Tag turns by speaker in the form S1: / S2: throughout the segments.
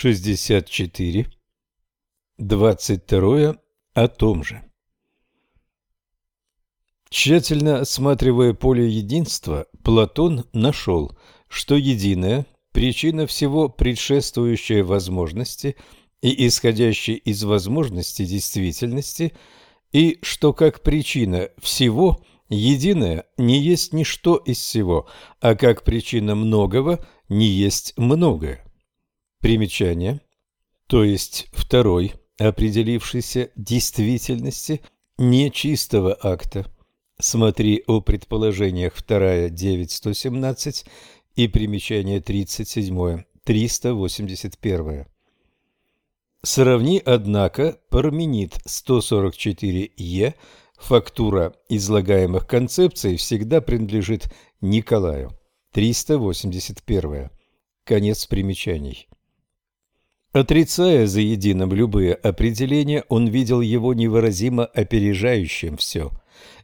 S1: 64. 22. О том же. Тщательно осматривая поле единства, Платон нашел, что единое – причина всего предшествующей возможности и исходящей из возможности действительности, и что как причина всего единое не есть ничто из всего, а как причина многого не есть многое. Примечание. То есть второй, определившийся действительности нечистого акта. Смотри о предположениях 2, 9, 117 и примечание 37, 381. Сравни, однако, Парменид 144Е, фактура излагаемых концепций всегда принадлежит Николаю. 381. Конец примечаний. Отрицая за единым любые определения, он видел его невыразимо опережающим все.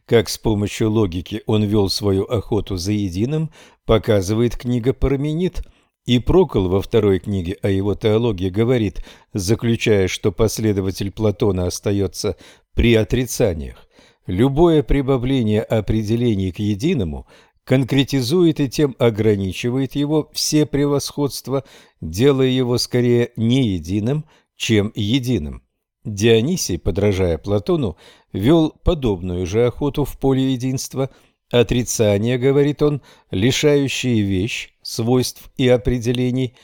S1: Как с помощью логики он вел свою охоту за единым, показывает книга Парменид, и Прокол во второй книге о его теологии говорит, заключая, что последователь Платона остается при отрицаниях. Любое прибавление определений к единому конкретизует и тем ограничивает его все превосходства, делая его скорее не единым, чем единым. Дионисий, подражая Платону, вел подобную же охоту в поле единства. Отрицание, говорит он, лишающее вещь свойств и определений,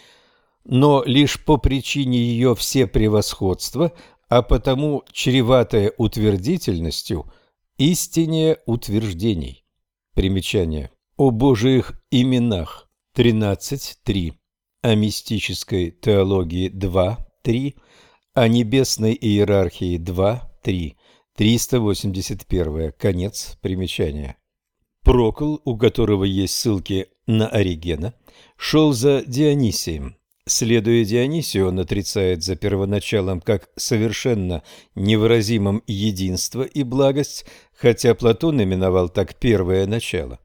S1: но лишь по причине ее все превосходства, а потому чреватое утвердительностью истине утверждений. Примечание. О Божиих именах 13.3, о мистической теологии 2.3, о небесной иерархии 2.3, 381, конец примечания. Прокол, у которого есть ссылки на Оригена, шел за Дионисием. Следуя Дионисию, он отрицает за первоначалом как совершенно невыразимым единство и благость, хотя Платон именовал так первое начало.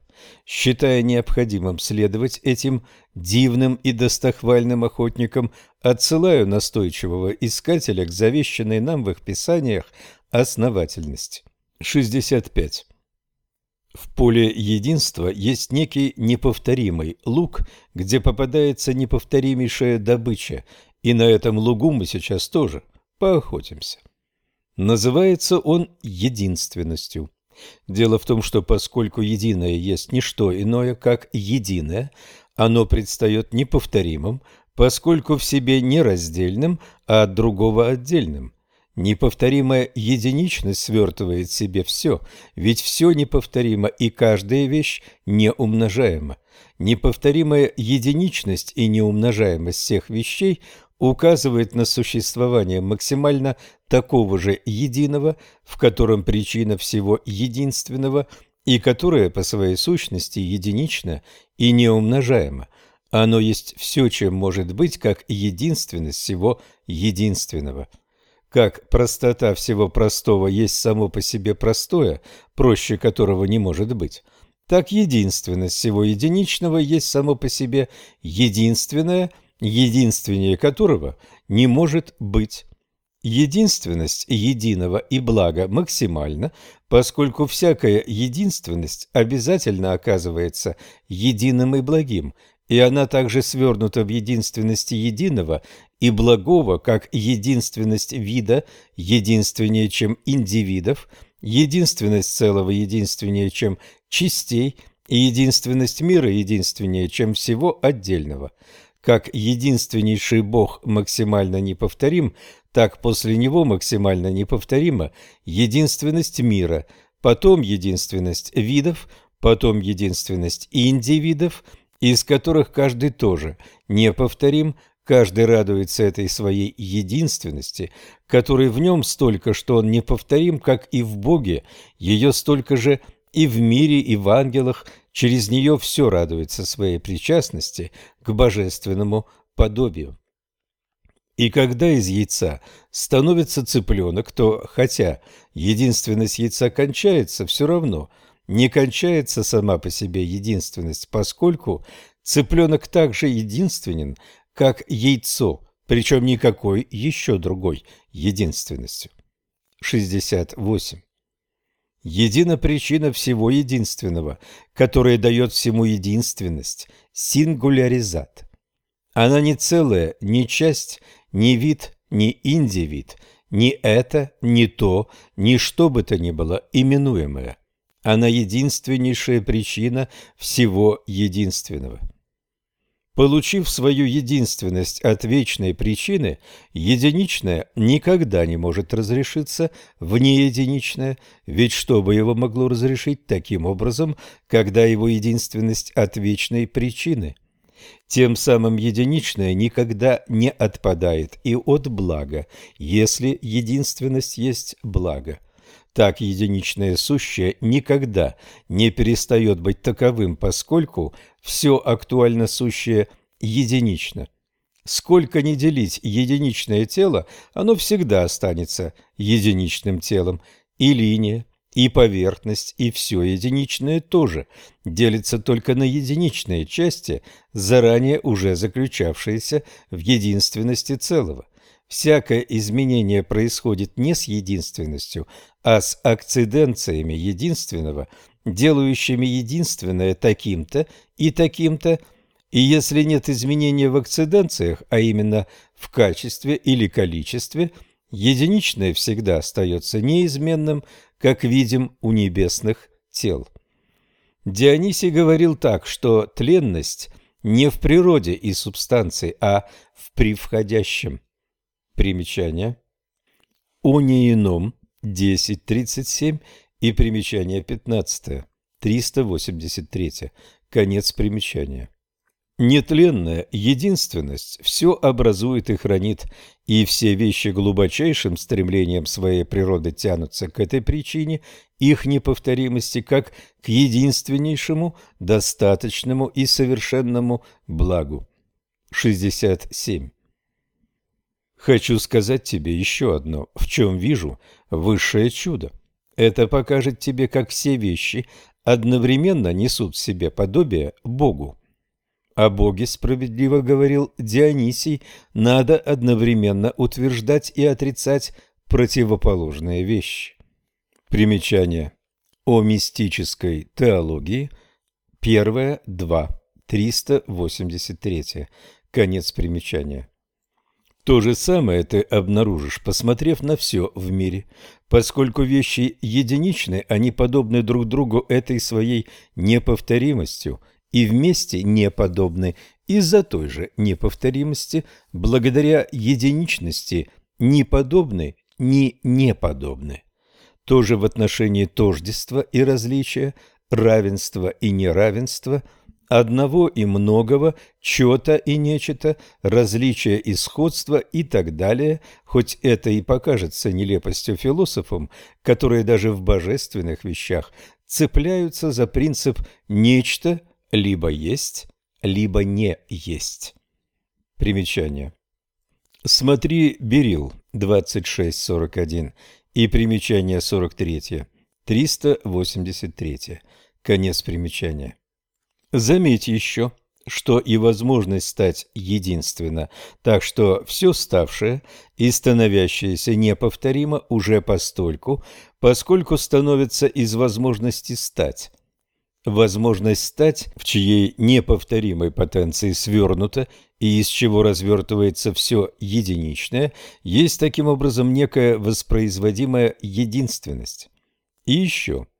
S1: Считая необходимым следовать этим дивным и достохвальным охотникам, отсылаю настойчивого искателя к завещанной нам в их писаниях основательности. 65. В поле единства есть некий неповторимый луг, где попадается неповторимейшая добыча, и на этом лугу мы сейчас тоже поохотимся. Называется он единственностью. Дело в том, что поскольку единое есть не что иное, как единое, оно предстает неповторимым, поскольку в себе не раздельным, а от другого отдельным. Неповторимая единичность свертывает в себе все, ведь все неповторимо и каждая вещь неумножаема. Неповторимая единичность и неумножаемость всех вещей указывает на существование максимально такого же единого, в котором причина всего единственного и которое по своей сущности единично и неумножаемо. Оно есть все, чем может быть, как единственность всего единственного – как простота всего простого есть само по себе простое, проще которого не может быть, так единственность всего единичного есть само по себе единственное, единственнее которого не может быть. Единственность единого и блага максимальна, поскольку всякая единственность обязательно оказывается единым и благим, и она также свернута в единственности единого и благого, как единственность вида единственнее, чем индивидов, единственность целого единственнее, чем частей, и единственность мира единственнее, чем всего отдельного. Как единственнейший Бог максимально неповторим, так после него максимально неповторима единственность мира, потом единственность видов, потом единственность индивидов, из которых каждый тоже неповторим, каждый радуется этой своей единственности, которой в нем столько, что он неповторим, как и в Боге, ее столько же и в мире, и в ангелах, через нее все радуется своей причастности к божественному подобию. И когда из яйца становится цыпленок, то, хотя единственность яйца кончается, все равно – не кончается сама по себе единственность, поскольку цыпленок также единственен, как яйцо, причем никакой еще другой единственностью. 68. Едина причина всего единственного, которая дает всему единственность – сингуляризат. Она не целая, не часть, не вид, не индивид, не это, не то, ни что бы то ни было именуемое. Она единственнейшая причина всего единственного. Получив свою единственность от вечной причины, единичное никогда не может разрешиться в неединичное, ведь что бы его могло разрешить таким образом, когда его единственность от вечной причины? Тем самым единичное никогда не отпадает и от блага, если единственность есть благо. Так единичное сущее никогда не перестает быть таковым, поскольку все актуально сущее единично. Сколько ни делить единичное тело, оно всегда останется единичным телом. И линия, и поверхность, и все единичное тоже делится только на единичные части, заранее уже заключавшиеся в единственности целого. Всякое изменение происходит не с единственностью, а с акциденциями единственного, делающими единственное таким-то и таким-то, и если нет изменения в акциденциях, а именно в качестве или количестве, единичное всегда остается неизменным, как видим у небесных тел. Дионисий говорил так, что тленность не в природе и субстанции, а в превходящем. Примечание. О неином 10.37 и примечание 15. 383. Конец примечания. Нетленная единственность все образует и хранит, и все вещи глубочайшим стремлением своей природы тянутся к этой причине их неповторимости как к единственнейшему, достаточному и совершенному благу. 67. Хочу сказать тебе еще одно, в чем вижу высшее чудо. Это покажет тебе, как все вещи одновременно несут в себе подобие Богу. О Боге, справедливо говорил Дионисий, надо одновременно утверждать и отрицать противоположные вещи. Примечание. О мистической теологии. Первое, 2, 383. Конец примечания. То же самое ты обнаружишь, посмотрев на все в мире. Поскольку вещи единичны, они подобны друг другу этой своей неповторимостью и вместе не подобны из-за той же неповторимости, благодаря единичности ни подобны, ни неподобны. Тоже в отношении тождества и различия, равенства и неравенства – одного и многого, чего-то и нечто, различия и сходства и так далее, хоть это и покажется нелепостью философам, которые даже в божественных вещах цепляются за принцип «нечто либо есть, либо не есть». Примечание. Смотри Берил 26.41 и примечание 43, 383. Конец примечания. Заметь еще, что и возможность стать единственно, так что все ставшее и становящееся неповторимо уже постольку, поскольку становится из возможности стать. Возможность стать, в чьей неповторимой потенции свернуто и из чего развертывается все единичное, есть таким образом некая воспроизводимая единственность. И еще –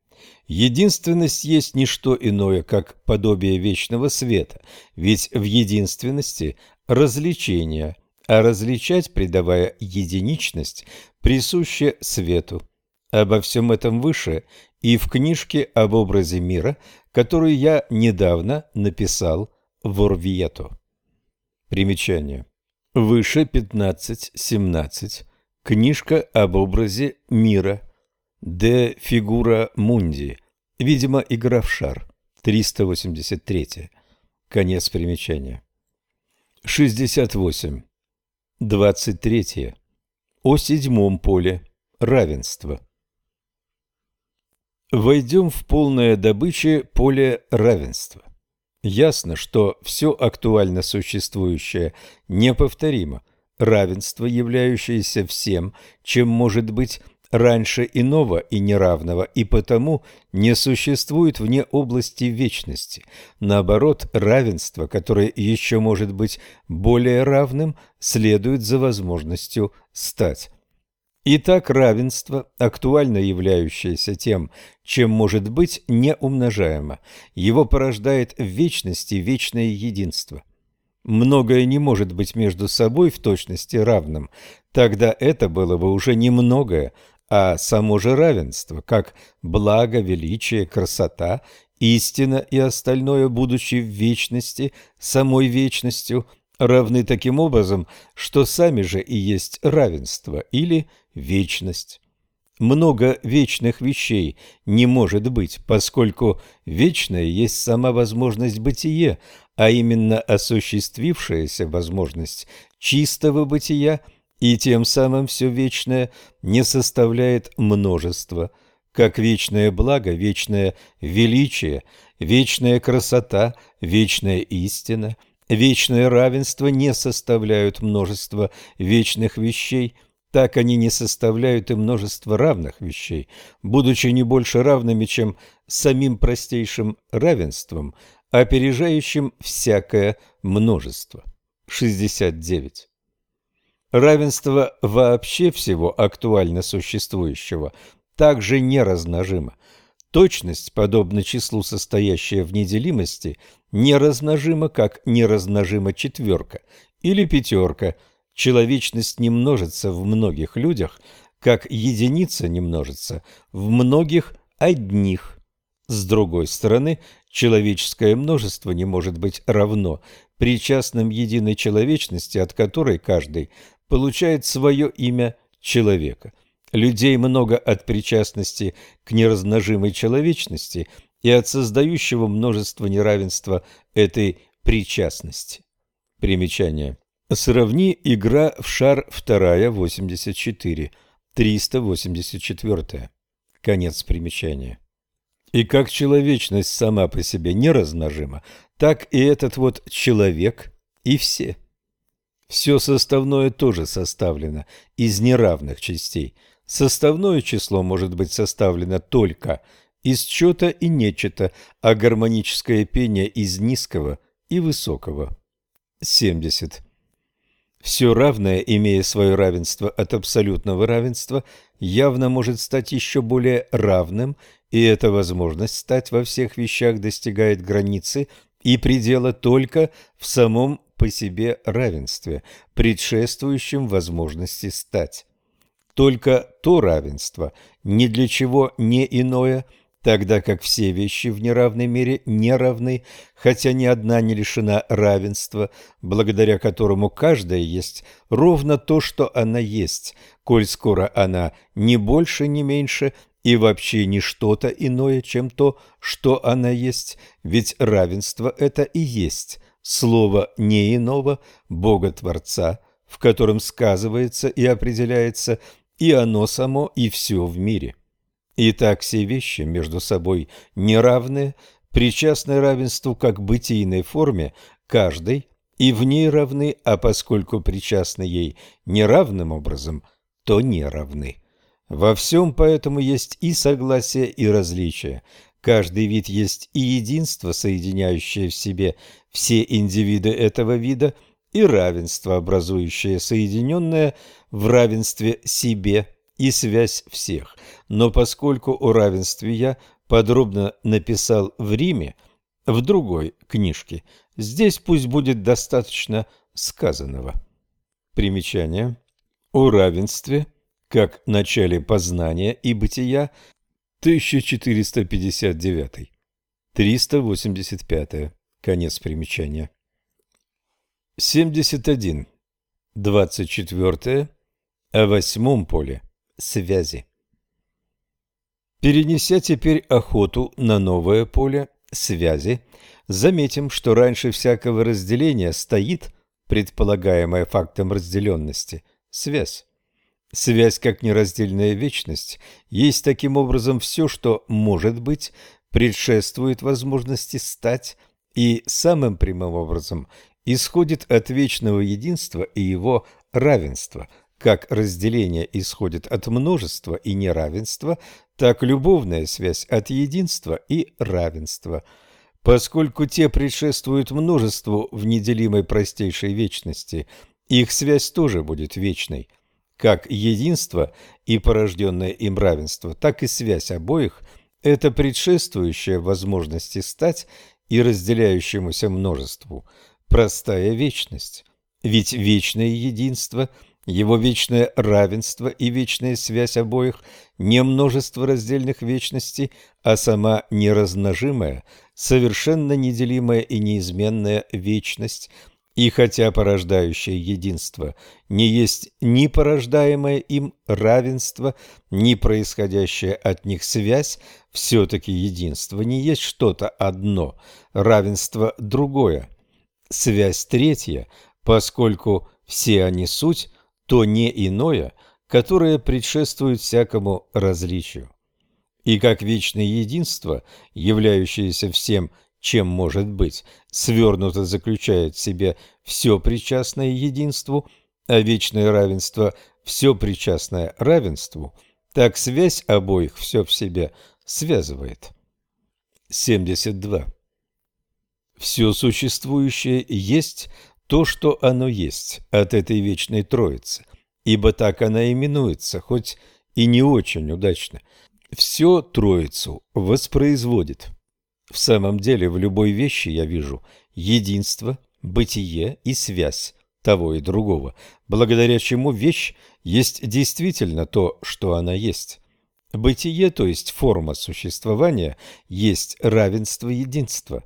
S1: Единственность есть не что иное, как подобие вечного света, ведь в единственности развлечение, а различать, придавая единичность, присуще свету. Обо всем этом выше и в книжке об образе мира, которую я недавно написал в Орвиету. Примечание. Выше 15-17. Книжка об образе мира. Де фигура мунди. Видимо, игра в шар. 383. Конец примечания. 68. 23. О седьмом поле. Равенство. Войдем в полное добыче поле равенства. Ясно, что все актуально существующее неповторимо, равенство, являющееся всем, чем может быть раньше иного и неравного, и потому не существует вне области вечности. Наоборот, равенство, которое еще может быть более равным, следует за возможностью стать. Итак, равенство, актуально являющееся тем, чем может быть неумножаемо, его порождает в вечности вечное единство. Многое не может быть между собой в точности равным, тогда это было бы уже не многое, а само же равенство, как благо, величие, красота, истина и остальное, будучи в вечности, самой вечностью, равны таким образом, что сами же и есть равенство или вечность. Много вечных вещей не может быть, поскольку вечная есть сама возможность бытия, а именно осуществившаяся возможность чистого бытия – и тем самым все вечное не составляет множества, как вечное благо, вечное величие, вечная красота, вечная истина, вечное равенство не составляют множество вечных вещей, так они не составляют и множество равных вещей, будучи не больше равными, чем самим простейшим равенством, опережающим всякое множество. 69. Равенство вообще всего актуально существующего также неразмножимо. Точность, подобно числу, состоящая в неделимости, неразмножима, как неразмножима четверка или пятерка. Человечность не множится в многих людях, как единица не множится в многих одних. С другой стороны, человеческое множество не может быть равно причастным единой человечности, от которой каждый получает свое имя человека. Людей много от причастности к неразмножимой человечности и от создающего множество неравенства этой причастности. Примечание. Сравни игра в шар 2, 84, 384. Конец примечания. И как человечность сама по себе неразмножима, так и этот вот человек и все – все составное тоже составлено из неравных частей. Составное число может быть составлено только из чего-то и нечто, а гармоническое пение из низкого и высокого. 70. Все равное, имея свое равенство от абсолютного равенства, явно может стать еще более равным, и эта возможность стать во всех вещах достигает границы и предела только в самом по себе равенстве, предшествующем возможности стать. Только то равенство, ни для чего не иное, тогда как все вещи в неравной мере не равны, хотя ни одна не лишена равенства, благодаря которому каждая есть ровно то, что она есть, коль скоро она не больше, не меньше и вообще не что-то иное, чем то, что она есть, ведь равенство это и есть слово не иного Бога-творца, в котором сказывается и определяется и оно само, и все в мире. Итак, все вещи между собой неравные, причастны равенству как бытийной форме каждой, и в ней равны, а поскольку причастны ей неравным образом, то не равны. Во всем поэтому есть и согласие, и различие. Каждый вид есть и единство, соединяющее в себе все индивиды этого вида, и равенство, образующее соединенное в равенстве себе и связь всех. Но поскольку о равенстве я подробно написал в Риме, в другой книжке, здесь пусть будет достаточно сказанного. Примечание. О равенстве, как начале познания и бытия, 1459. 385. Конец примечания. 71. 24. О восьмом поле связи. Перенеся теперь охоту на новое поле связи, заметим, что раньше всякого разделения стоит предполагаемая фактом разделенности связь. Связь как нераздельная вечность есть таким образом все, что может быть, предшествует возможности стать и самым прямым образом исходит от вечного единства и его равенства. Как разделение исходит от множества и неравенства, так любовная связь от единства и равенства. Поскольку те предшествуют множеству в неделимой простейшей вечности, их связь тоже будет вечной. Как единство и порожденное им равенство, так и связь обоих – это предшествующая возможности стать и разделяющемуся множеству простая вечность. Ведь вечное единство, его вечное равенство и вечная связь обоих не множество раздельных вечностей, а сама неразмножимая, совершенно неделимая и неизменная вечность – и хотя порождающее единство не есть ни порождаемое им равенство, ни происходящая от них связь, все-таки единство не есть что-то одно, равенство другое. Связь третья, поскольку все они суть, то не иное, которое предшествует всякому различию. И как вечное единство, являющееся всем чем может быть, свернуто заключает в себе все причастное единству, а вечное равенство – все причастное равенству, так связь обоих все в себе связывает. 72. Все существующее есть то, что оно есть от этой вечной Троицы, ибо так она именуется, хоть и не очень удачно. Все Троицу воспроизводит. В самом деле в любой вещи я вижу единство, бытие и связь того и другого, благодаря чему вещь есть действительно то, что она есть. Бытие, то есть форма существования, есть равенство единства.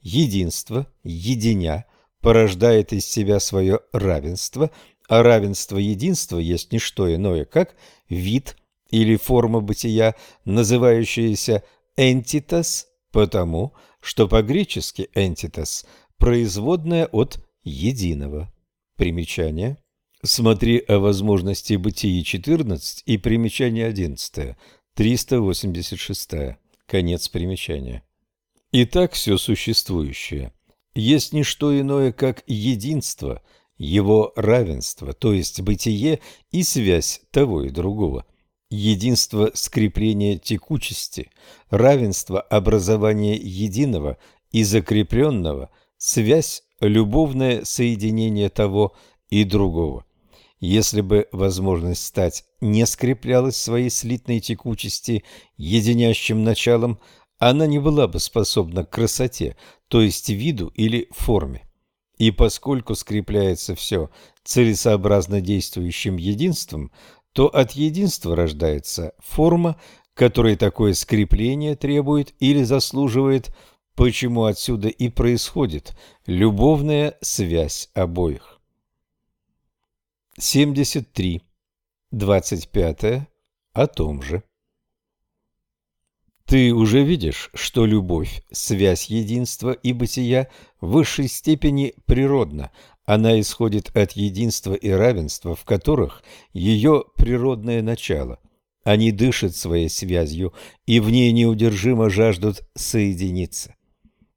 S1: Единство, единя, порождает из себя свое равенство, а равенство единства есть не что иное, как вид или форма бытия, называющаяся «ентитас» потому что по-гречески «ентитас» – производная от «единого». Примечание. Смотри о возможности бытии 14 и примечание 11, 386. Конец примечания. Итак, все существующее есть не что иное, как единство, его равенство, то есть бытие и связь того и другого – единство скрепления текучести, равенство образования единого и закрепленного, связь, любовное соединение того и другого. Если бы возможность стать не скреплялась своей слитной текучести единящим началом, она не была бы способна к красоте, то есть виду или форме. И поскольку скрепляется все целесообразно действующим единством, то от единства рождается форма, которой такое скрепление требует или заслуживает, почему отсюда и происходит любовная связь обоих. 73. 25. О том же. Ты уже видишь, что любовь, связь единства и бытия в высшей степени природна, она исходит от единства и равенства, в которых ее природное начало. Они дышат своей связью и в ней неудержимо жаждут соединиться.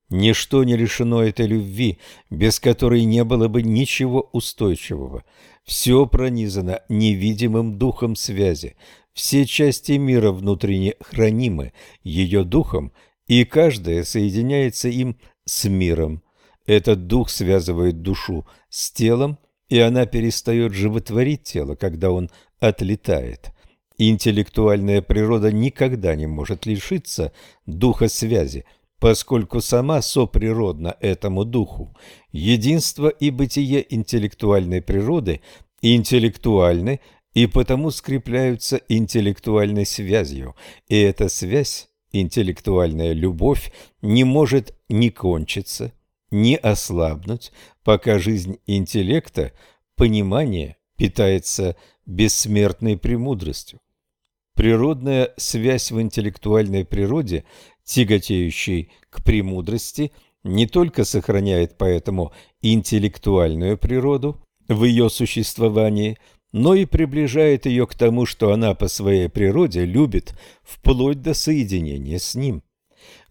S1: Ничто не лишено этой любви, без которой не было бы ничего устойчивого. Все пронизано невидимым духом связи. Все части мира внутренне хранимы ее духом, и каждая соединяется им с миром. Этот дух связывает душу с телом, и она перестает животворить тело, когда он отлетает. Интеллектуальная природа никогда не может лишиться духа связи, поскольку сама соприродна этому духу. Единство и бытие интеллектуальной природы интеллектуальны и потому скрепляются интеллектуальной связью, и эта связь, интеллектуальная любовь, не может ни кончиться, не ослабнуть, пока жизнь интеллекта, понимания питается бессмертной премудростью. Природная связь в интеллектуальной природе, тяготеющей к премудрости, не только сохраняет поэтому интеллектуальную природу в ее существовании, но и приближает ее к тому, что она по своей природе любит вплоть до соединения с ним.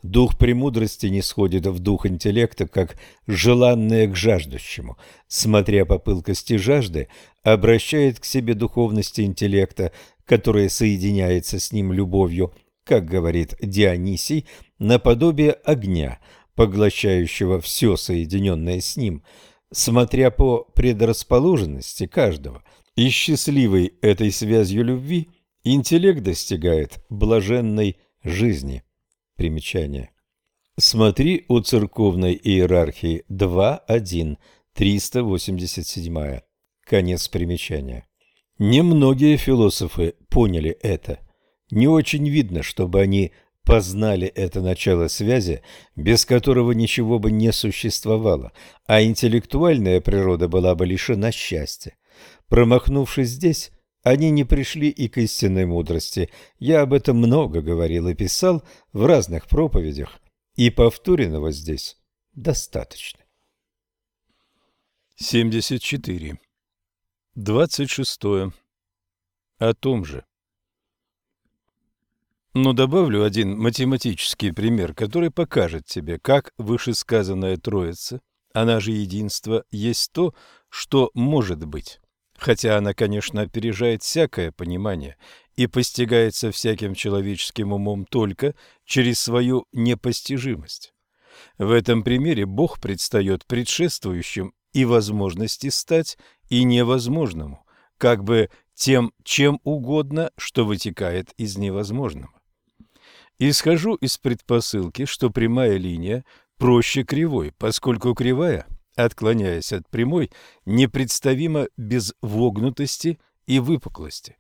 S1: Дух премудрости не сходит в дух интеллекта, как желанное к жаждущему. Смотря по пылкости жажды, обращает к себе духовности интеллекта, которая соединяется с ним любовью, как говорит Дионисий, наподобие огня, поглощающего все соединенное с ним, смотря по предрасположенности каждого. И счастливой этой связью любви интеллект достигает блаженной жизни. Примечание. Смотри о церковной иерархии 2.1, 387. Конец примечания. Немногие философы поняли это. Не очень видно, чтобы они познали это начало связи, без которого ничего бы не существовало, а интеллектуальная природа была бы лишена счастья. Промахнувшись здесь, они не пришли и к истинной мудрости. Я об этом много говорил и писал в разных проповедях, и повторенного здесь достаточно.
S2: 74. 26. О том же. Но добавлю один математический пример, который покажет тебе, как вышесказанная Троица, она же единство, есть то, что может быть хотя она, конечно, опережает всякое понимание и постигается всяким человеческим умом только через свою непостижимость. В этом примере Бог предстает предшествующим и возможности стать, и невозможному, как бы тем, чем угодно, что вытекает из невозможного. Исхожу из предпосылки, что прямая линия проще кривой, поскольку кривая отклоняясь от прямой, непредставимо без вогнутости и выпуклости.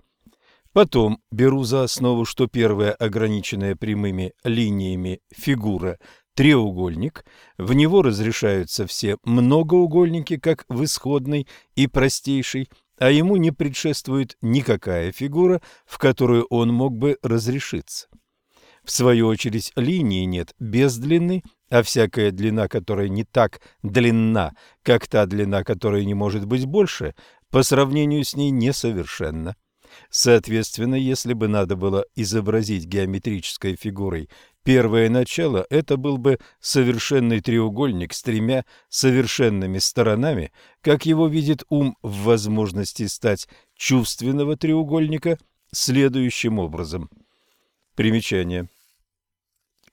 S2: Потом беру за основу, что первая ограниченная прямыми линиями фигура – треугольник, в него разрешаются все многоугольники, как в исходной и простейшей, а ему не предшествует никакая фигура, в которую он мог бы разрешиться. В свою очередь, линии нет без длины, а всякая длина, которая не так длинна, как та длина, которая не может быть больше, по сравнению с ней несовершенна. Соответственно, если бы надо было изобразить геометрической фигурой первое начало, это был бы совершенный треугольник с тремя совершенными сторонами, как его видит ум в возможности стать чувственного треугольника следующим образом. Примечание.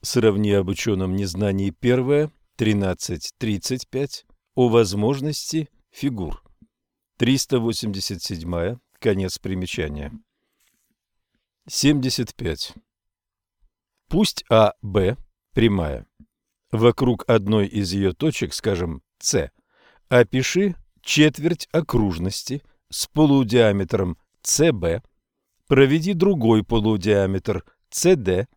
S2: Сравни об ученом незнании первое, 13.35, о возможности фигур. 387. Конец примечания. 75. Пусть АБ прямая. Вокруг одной из ее точек, скажем, С, опиши четверть окружности с полудиаметром СБ, проведи другой полудиаметр СД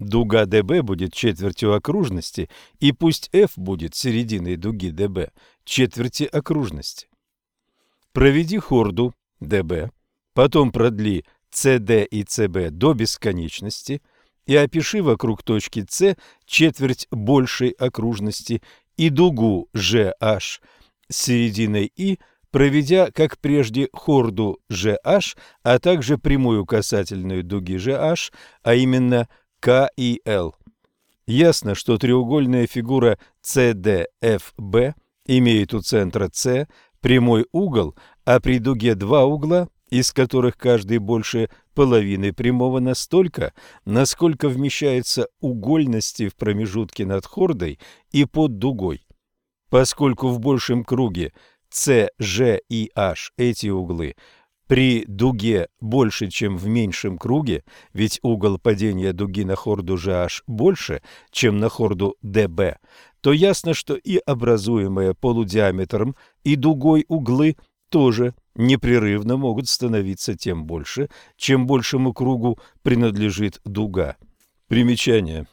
S2: Дуга ДБ будет четвертью окружности, и пусть F будет серединой дуги ДБ, четверти окружности. Проведи хорду ДБ, потом продли CD и CB до бесконечности и опиши вокруг точки С четверть большей окружности и дугу GH серединой И, проведя, как прежде, хорду GH, а также прямую касательную дуги GH, а именно к и Л. Ясно, что треугольная фигура CDFB имеет у центра С прямой угол, а при дуге два угла, из которых каждый больше половины прямого настолько, насколько вмещается угольности в промежутке над хордой и под дугой. Поскольку в большем круге С, и H эти углы при дуге больше, чем в меньшем круге, ведь угол падения дуги на хорду GH больше, чем на хорду DB, то ясно, что и образуемые полудиаметром и дугой углы тоже непрерывно могут становиться тем больше, чем большему кругу принадлежит дуга. Примечание.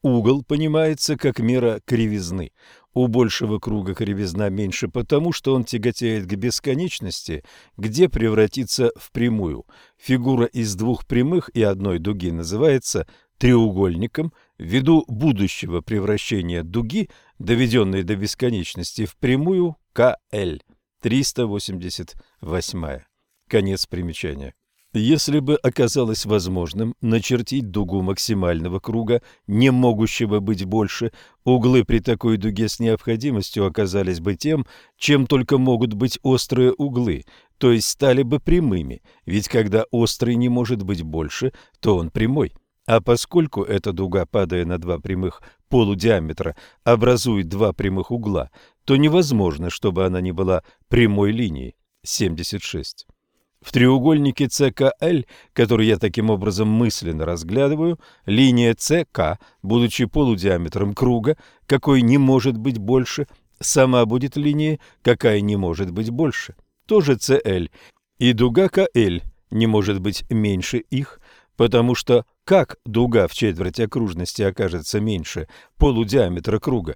S2: Угол понимается как мера кривизны. У большего круга кривизна меньше потому, что он тяготеет к бесконечности, где превратится в прямую. Фигура из двух прямых и одной дуги называется треугольником ввиду будущего превращения дуги, доведенной до бесконечности, в прямую КЛ. 388. Конец примечания. Если бы оказалось возможным начертить дугу максимального круга, не могущего быть больше, углы при такой дуге с необходимостью оказались бы тем, чем только могут быть острые углы, то есть стали бы прямыми, ведь когда острый не может быть больше, то он прямой. А поскольку эта дуга, падая на два прямых полудиаметра, образует два прямых угла, то невозможно, чтобы она не была прямой линией. 76. В треугольнике ЦКЛ, который я таким образом мысленно разглядываю, линия ЦК, будучи полудиаметром круга, какой не может быть больше, сама будет линией, какая не может быть больше. Тоже ЦЛ. И дуга КЛ не может быть меньше их, потому что как дуга в четверть окружности окажется меньше полудиаметра круга?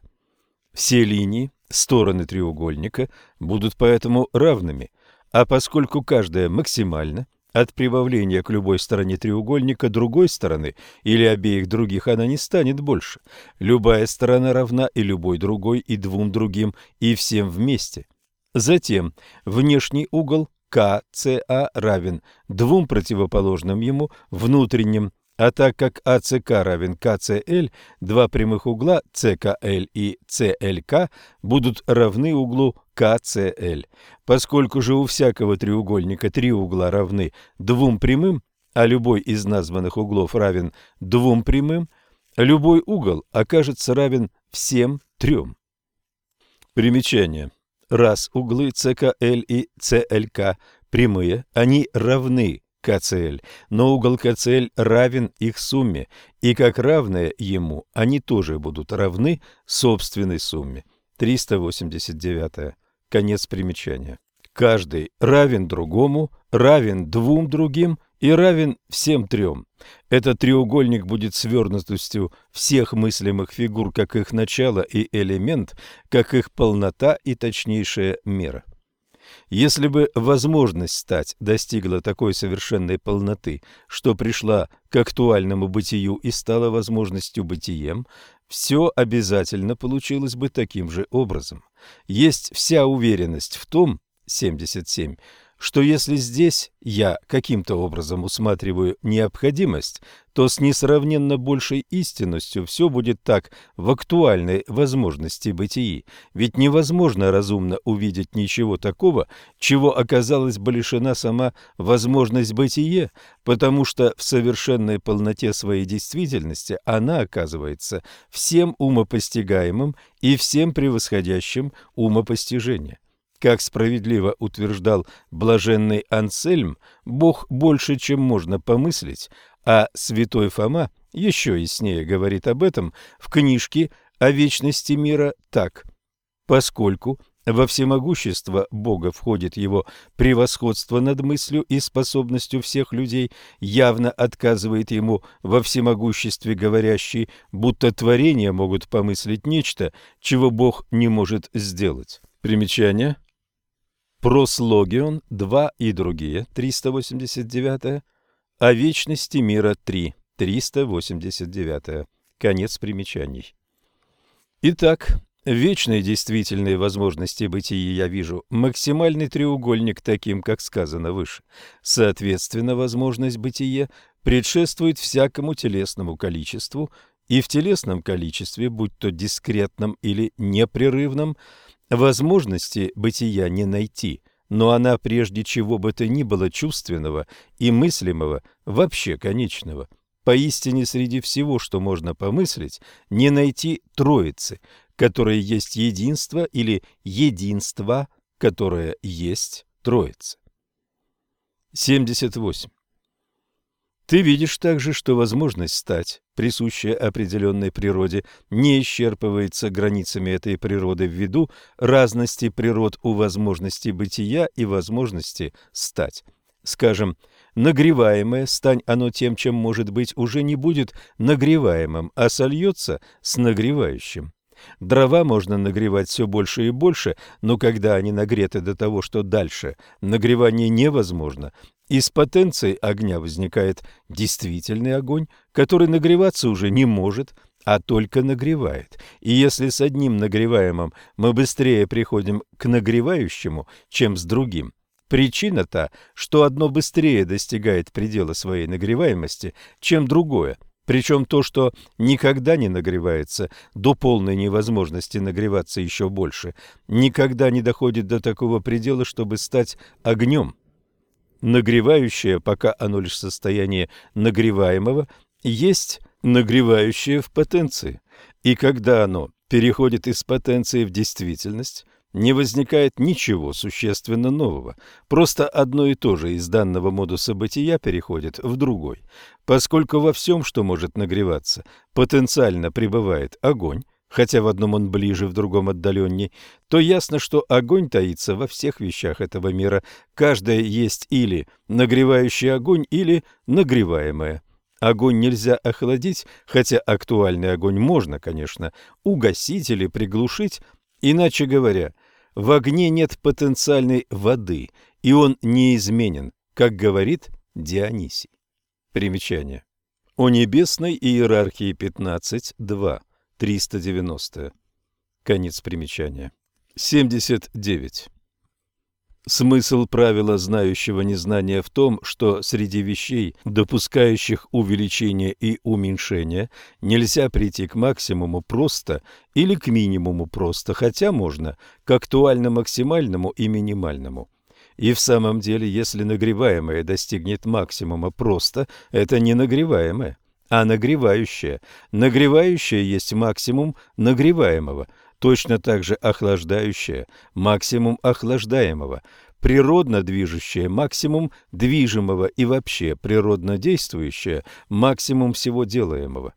S2: Все линии, стороны треугольника будут поэтому равными – а поскольку каждая максимальна, от прибавления к любой стороне треугольника другой стороны или обеих других она не станет больше. Любая сторона равна и любой другой, и двум другим, и всем вместе. Затем внешний угол КЦА равен двум противоположным ему внутренним а так как АЦК равен КЦЛ, два прямых угла ЦКЛ и ЦЛК будут равны углу КЦЛ. Поскольку же у всякого треугольника три угла равны двум прямым, а любой из названных углов равен двум прямым, любой угол окажется равен всем трем. Примечание. Раз углы ЦКЛ и ЦЛК прямые, они равны КЦЛ, но угол КЦЛ равен их сумме, и как равное ему, они тоже будут равны собственной сумме. 389. Конец примечания. Каждый равен другому, равен двум другим и равен всем трем. Этот треугольник будет свернутостью всех мыслимых фигур, как их начало и элемент, как их полнота и точнейшая мера. Если бы возможность стать достигла такой совершенной полноты, что пришла к актуальному бытию и стала возможностью бытием, все обязательно получилось бы таким же образом. Есть вся уверенность в том, 77, что если здесь я каким-то образом усматриваю необходимость, то с несравненно большей истинностью все будет так в актуальной возможности бытии, ведь невозможно разумно увидеть ничего такого, чего оказалась бы лишена сама возможность бытие, потому что в совершенной полноте своей действительности она оказывается всем умопостигаемым и всем превосходящим умопостижение. Как справедливо утверждал блаженный Ансельм, Бог больше, чем можно помыслить, а святой Фома еще яснее говорит об этом в книжке о вечности мира так. Поскольку во всемогущество Бога входит его превосходство над мыслью и способностью всех людей, явно отказывает ему во всемогуществе говорящий, будто творения могут помыслить нечто, чего Бог не может сделать. Примечание. Прослогион 2 и другие 389, о вечности мира 3 389. Конец примечаний. Итак, в вечной действительной возможности бытия я вижу максимальный треугольник таким, как сказано выше. Соответственно, возможность бытия предшествует всякому телесному количеству, и в телесном количестве, будь то дискретном или непрерывном, Возможности бытия не найти, но она прежде чего бы то ни было чувственного и мыслимого, вообще конечного. Поистине среди всего, что можно помыслить, не найти троицы, которая есть единство или единство, которое есть троица. 78. Ты видишь также, что возможность стать, присущая определенной природе, не исчерпывается границами этой природы ввиду разности природ у возможности бытия и возможности стать. Скажем, нагреваемое, стань оно тем, чем может быть, уже не будет нагреваемым, а сольется с нагревающим. Дрова можно нагревать все больше и больше, но когда они нагреты до того, что дальше нагревание невозможно, из потенции огня возникает действительный огонь, который нагреваться уже не может, а только нагревает. И если с одним нагреваемым мы быстрее приходим к нагревающему, чем с другим, Причина та, что одно быстрее достигает предела своей нагреваемости, чем другое. Причем то, что никогда не нагревается до полной невозможности нагреваться еще больше, никогда не доходит до такого предела, чтобы стать огнем. Нагревающее, пока оно лишь состояние нагреваемого, есть нагревающее в потенции. И когда оно переходит из потенции в действительность, не возникает ничего существенно нового. Просто одно и то же из данного модуса бытия переходит в другой. Поскольку во всем, что может нагреваться, потенциально пребывает огонь, хотя в одном он ближе, в другом отдаленней, то ясно, что огонь таится во всех вещах этого мира. Каждое есть или нагревающий огонь, или нагреваемое. Огонь нельзя охладить, хотя актуальный огонь можно, конечно, угасить или приглушить, Иначе говоря, в огне нет потенциальной воды, и он неизменен, как говорит Дионисий. Примечание. О небесной иерархии 15.2. 390. Конец примечания. 79. Смысл правила знающего незнания в том, что среди вещей, допускающих увеличение и уменьшение, нельзя прийти к максимуму просто или к минимуму просто, хотя можно к актуально-максимальному и минимальному. И в самом деле, если нагреваемое достигнет максимума просто, это не нагреваемое, а нагревающее. Нагревающее есть максимум нагреваемого – точно так же охлаждающее – максимум охлаждаемого, природно движущее – максимум движимого и вообще природно действующее – максимум всего делаемого.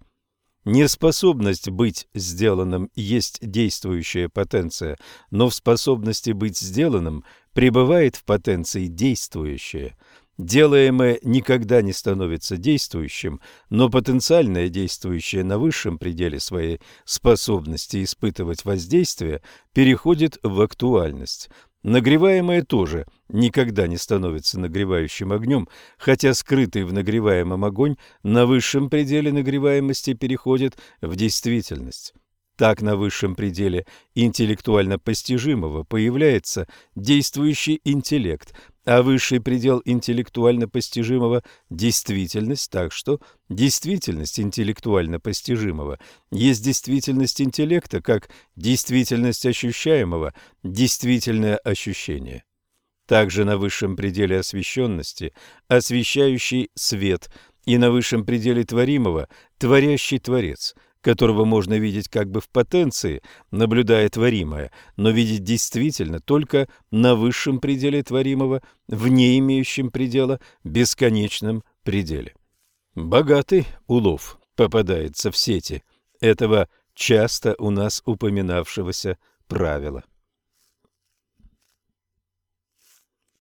S2: Неспособность быть сделанным есть действующая потенция, но в способности быть сделанным пребывает в потенции действующее – Делаемое никогда не становится действующим, но потенциальное действующее на высшем пределе своей способности испытывать воздействие переходит в актуальность. Нагреваемое тоже никогда не становится нагревающим огнем, хотя скрытый в нагреваемом огонь на высшем пределе нагреваемости переходит в действительность. Так на высшем пределе интеллектуально постижимого появляется действующий интеллект, а высший предел интеллектуально постижимого – действительность, так что действительность интеллектуально постижимого есть действительность интеллекта, как действительность ощущаемого, действительное ощущение. Также на высшем пределе освещенности – освещающий свет, и на высшем пределе творимого – творящий творец – которого можно видеть как бы в потенции, наблюдая творимое, но видеть действительно только на высшем пределе творимого, в не имеющем предела, бесконечном пределе. Богатый улов попадается в сети этого часто у нас упоминавшегося правила.